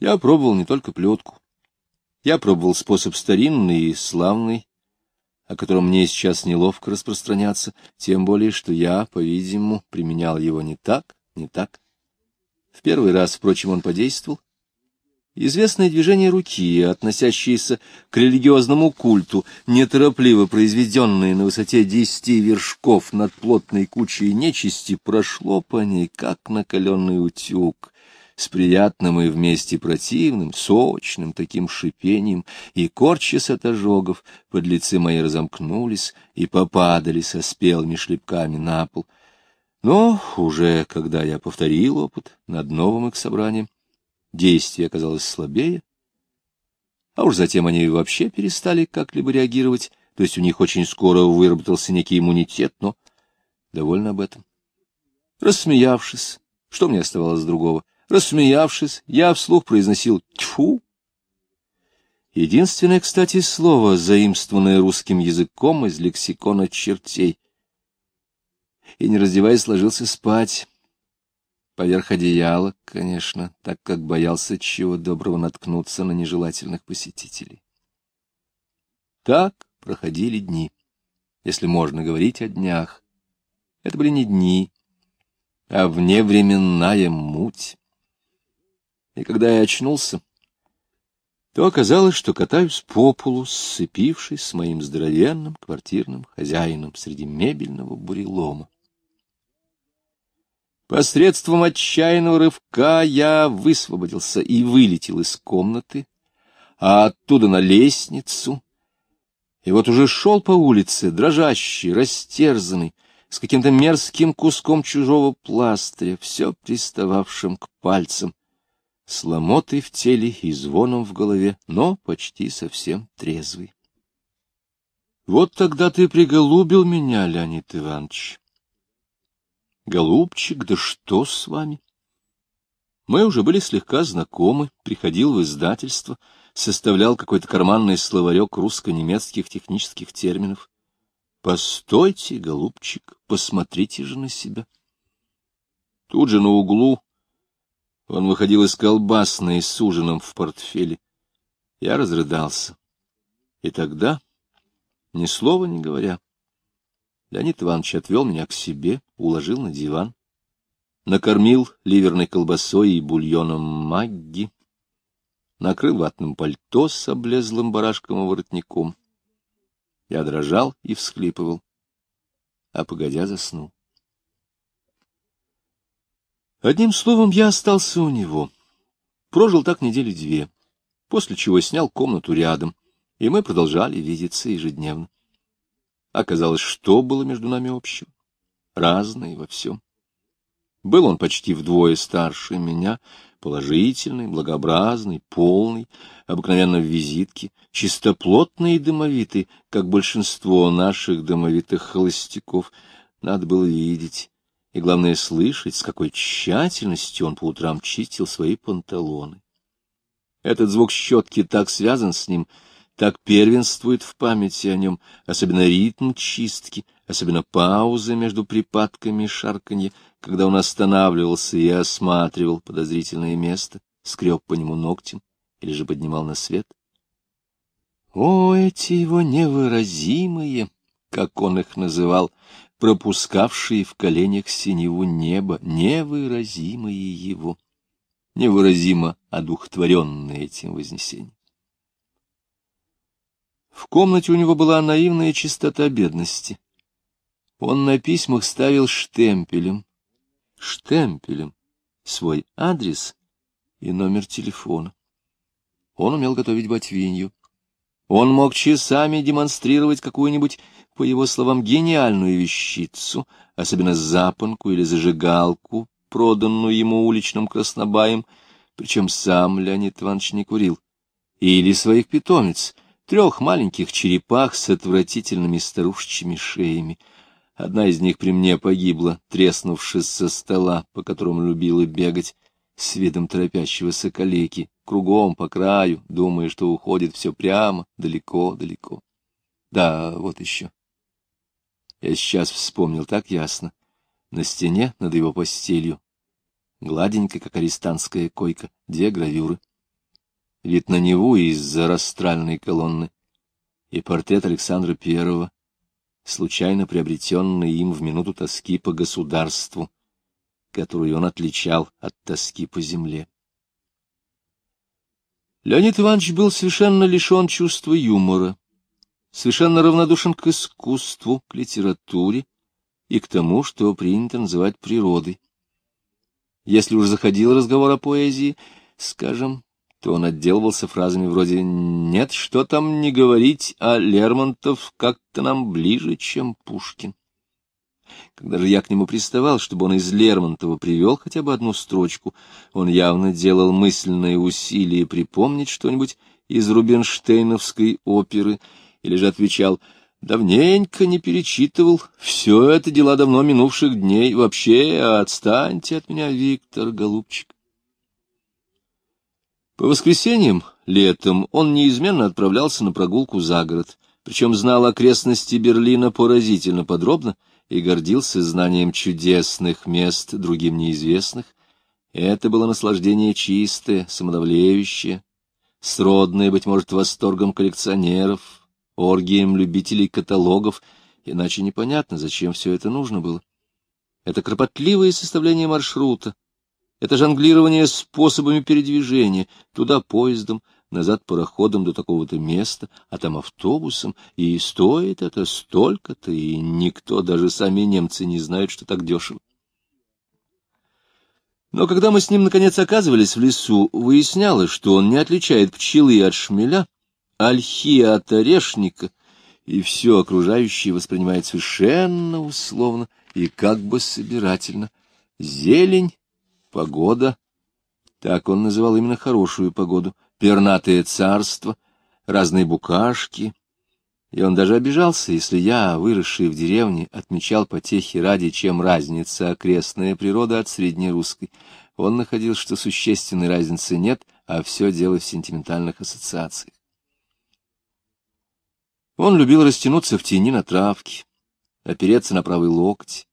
Я пробовал не только плетку. Я пробовал способ старинный и славный, о котором мне сейчас неловко распространяться, тем более, что я, по-видимому, применял его не так, не так. В первый раз, впрочем, он подействовал. Известное движение руки, относящееся к религиозному культу, неторопливо произведенное на высоте десяти вершков над плотной кучей нечисти, прошло по ней, как накаленный утюг, с приятным и вместе противным, сочным таким шипением, и, корчась от ожогов, подлецы мои разомкнулись и попадали со спелыми шлепками на пол. Но уже когда я повторил опыт над новым их собранием, действие оказалось слабее, а уж затем они вообще перестали как-либо реагировать, то есть у них очень скоро выработался некий иммунитет, но довольно об этом. Рассмеявшись, что мне оставалось другого? Рассмеявшись, я вслух произносил «тьфу». Единственное, кстати, слово, заимствованное русским языком из лексикона чертей. И, не раздеваясь, ложился спать поверх одеяла, конечно, так как боялся чего доброго наткнуться на нежелательных посетителей. Так проходили дни, если можно говорить о днях. Это были не дни, а вневременная муть. И когда я очнулся, то оказалось, что катаюсь по полу, сцепившись с моим здоровенным квартирным хозяином среди мебельного бурелома. Посредством отчаянного рывка я высвободился и вылетел из комнаты, а оттуда на лестницу. И вот уже шел по улице, дрожащий, растерзанный, с каким-то мерзким куском чужого пластыря, все пристававшим к пальцам, с в теле и звоном в голове, но почти совсем трезвый. Вот тогда ты приголубил меня, Леонид Иванович. Голубчик, да что с вами? Мы уже были слегка знакомы, приходил в издательство, составлял какой-то карманный словарек русско-немецких технических терминов. Постойте, голубчик, посмотрите же на себя. Тут же на углу он выходил из колбасной с ужином в портфеле. Я разрыдался. И тогда, ни слова не говоря, Леонид Иванович отвел меня к себе, уложил на диван, накормил ливерной колбасой и бульоном магги, накрыл ватным пальто с облезлым барашком и воротником. Я дрожал и всхлипывал, а погодя заснул. Одним словом, я остался у него. Прожил так недели две, после чего снял комнату рядом, и мы продолжали видеться ежедневно. Оказалось, что было между нами общего? Разное во всем. Был он почти вдвое старше меня, положительный, благообразный, полный, обыкновенно в визитке, чистоплотный и дымовитый, как большинство наших домовитых холостяков. Надо было видеть, и, главное, слышать, с какой тщательностью он по утрам чистил свои панталоны. Этот звук щетки так связан с ним — так первенствует в памяти о нем, особенно ритм чистки, особенно паузы между припадками шарканья, когда он останавливался и осматривал подозрительное место, скреб по нему ногтем или же поднимал на свет. О, эти его невыразимые, как он их называл, пропускавшие в коленях синеву неба, невыразимые его, невыразимо одухотворенные этим вознесением. В комнате у него была наивная чистота бедности. Он на письмах ставил штемпелем, штемпелем, свой адрес и номер телефона. Он умел готовить ботвинью. Он мог часами демонстрировать какую-нибудь, по его словам, гениальную вещицу, особенно запонку или зажигалку, проданную ему уличным краснобаем, причем сам Леонид Иванович не курил, или своих питомец — трех маленьких черепах с отвратительными старушечьими шеями. Одна из них при мне погибла, треснувшись со стола, по которому любила бегать, с видом торопящегося калеки, кругом, по краю, думая, что уходит все прямо, далеко-далеко. Да, вот еще. Я сейчас вспомнил так ясно. На стене над его постелью, гладенькая, как арестантская койка, две гравюры. вид на Неву из-за растральной колонны и портрет Александра Первого, случайно приобретенный им в минуту тоски по государству, которую он отличал от тоски по земле. Леонид Иванович был совершенно лишен чувства юмора, совершенно равнодушен к искусству, к литературе и к тому, что принято называть природой. Если уж заходил разговор о поэзии, скажем, то он отделывался фразами вроде «нет, что там не говорить, а Лермонтов как-то нам ближе, чем Пушкин». Когда же я к нему приставал, чтобы он из Лермонтова привел хотя бы одну строчку, он явно делал мысленное усилие припомнить что-нибудь из Рубинштейновской оперы, или же отвечал «давненько не перечитывал, все это дела давно минувших дней, вообще отстаньте от меня, Виктор, голубчик». По воскресеньям, летом, он неизменно отправлялся на прогулку за город, причем знал окрестности Берлина поразительно подробно и гордился знанием чудесных мест, другим неизвестных. Это было наслаждение чистое, самодавлеющее, сродное, быть может, восторгом коллекционеров, оргием любителей каталогов, иначе непонятно, зачем все это нужно было. Это кропотливое составление маршрута, это жонглирование способами передвижения, туда поездом, назад пароходом до такого-то места, а там автобусом, и стоит это столько-то, и никто, даже сами немцы, не знают, что так дешево. Но когда мы с ним, наконец, оказывались в лесу, выяснялось, что он не отличает пчелы от шмеля, ольхи от орешника, и все окружающее воспринимает совершенно условно и как бы собирательно. Зелень Погода, так он называл именно хорошую погоду, пернатое царство, разные букашки. И он даже обижался, если я, выросший в деревне, отмечал потехи ради, чем разница окрестная природа от среднерусской. Он находил, что существенной разницы нет, а все дело в сентиментальных ассоциациях. Он любил растянуться в тени на травке, опереться на правый локоть,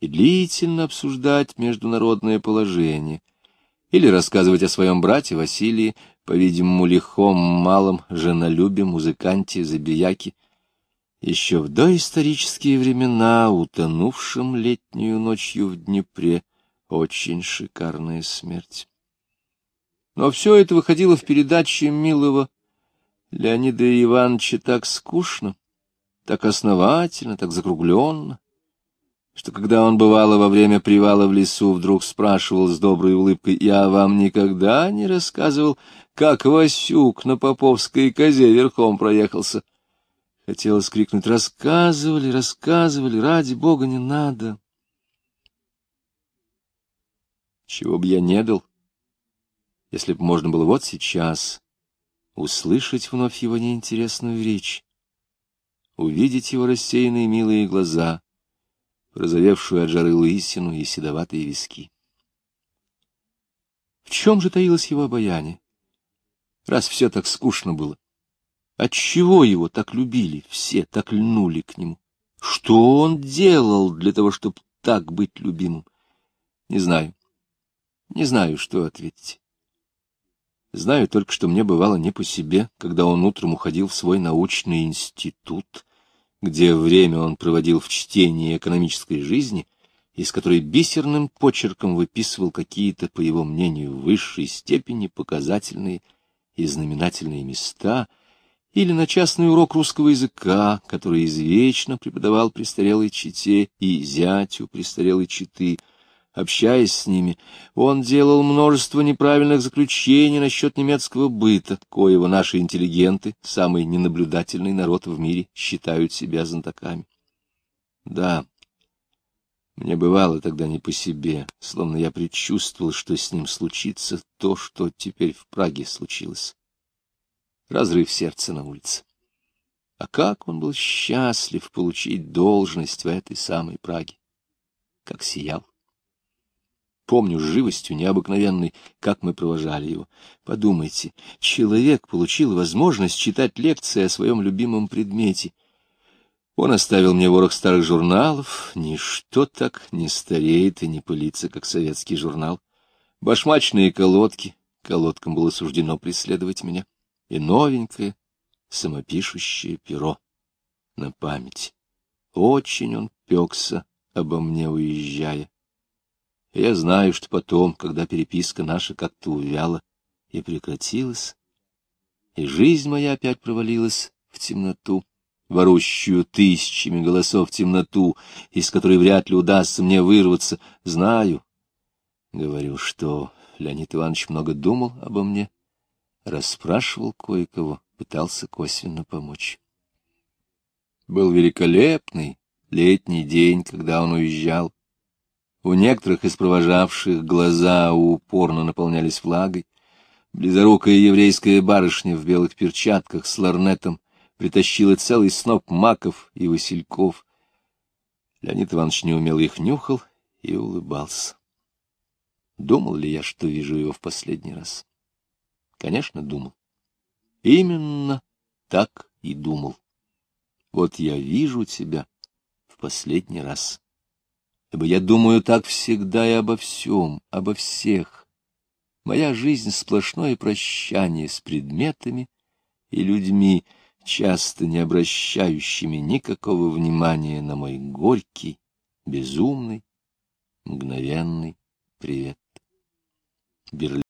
и длительно обсуждать международное положение, или рассказывать о своем брате Василии, по-видимому, лихом, малом, женолюбе, музыканте, забияке, еще в доисторические времена, утонувшим летнюю ночью в Днепре, очень шикарная смерть. Но все это выходило в передаче милого Леонида Ивановича так скучно, так основательно, так закругленно, что когда он бывало во время привала в лесу, вдруг спрашивал с доброй улыбкой, «Я вам никогда не рассказывал, как Васюк на Поповской козе верхом проехался?» Хотелось крикнуть, «Рассказывали, рассказывали, ради бога не надо!» Чего бы я не дал, если бы можно было вот сейчас услышать вновь его неинтересную речь, увидеть его рассеянные милые глаза — розовевшую от жары лысину и седоватые виски. В чем же таилось его обаяние? Раз все так скучно было, отчего его так любили все, так льнули к нему? Что он делал для того, чтобы так быть любимым? Не знаю. Не знаю, что ответить. Знаю только, что мне бывало не по себе, когда он утром уходил в свой научный институт, где время он проводил в чтении экономической жизни, из которой бисерным почерком выписывал какие-то, по его мнению, в высшей степени показательные и знаменательные места, или на частный урок русского языка, который извечно преподавал престарелой чите и зятю престарелой читы, Общаясь с ними, он делал множество неправильных заключений насчет немецкого быта, коего наши интеллигенты, самый ненаблюдательный народ в мире, считают себя знатоками. Да, мне бывало тогда не по себе, словно я предчувствовал, что с ним случится то, что теперь в Праге случилось. Разрыв сердца на улице. А как он был счастлив получить должность в этой самой Праге! Как сиял! Помню с живостью необыкновенной, как мы провожали его. Подумайте, человек получил возможность читать лекции о своем любимом предмете. Он оставил мне ворох старых журналов, ничто так не стареет и не пылится, как советский журнал. Башмачные колодки, колодкам было суждено преследовать меня, и новенькое самопишущее перо на память. Очень он пекся обо мне, уезжая. Я знаю, что потом, когда переписка наша как-то увяла и прекратилась, и жизнь моя опять провалилась в темноту, ворущую тысячами голосов темноту, из которой вряд ли удастся мне вырваться, знаю, говорю, что Леонид Иванович много думал обо мне, расспрашивал кое-кого, пытался косвенно помочь. Был великолепный летний день, когда он уезжал. У некоторых из провожавших глаза упорно наполнялись влагой. Близорукая еврейская барышня в белых перчатках с ларнетом притащила целый сноп маков и васильков. Леонид Иванович неумело их нюхал и улыбался. Думал ли я, что вижу его в последний раз? Конечно, думал. Именно так и думал. Вот я вижу тебя в последний раз. Ибо я думаю так всегда и обо всем, обо всех. Моя жизнь — сплошное прощание с предметами и людьми, часто не обращающими никакого внимания на мой горький, безумный, мгновенный привет. Берлин.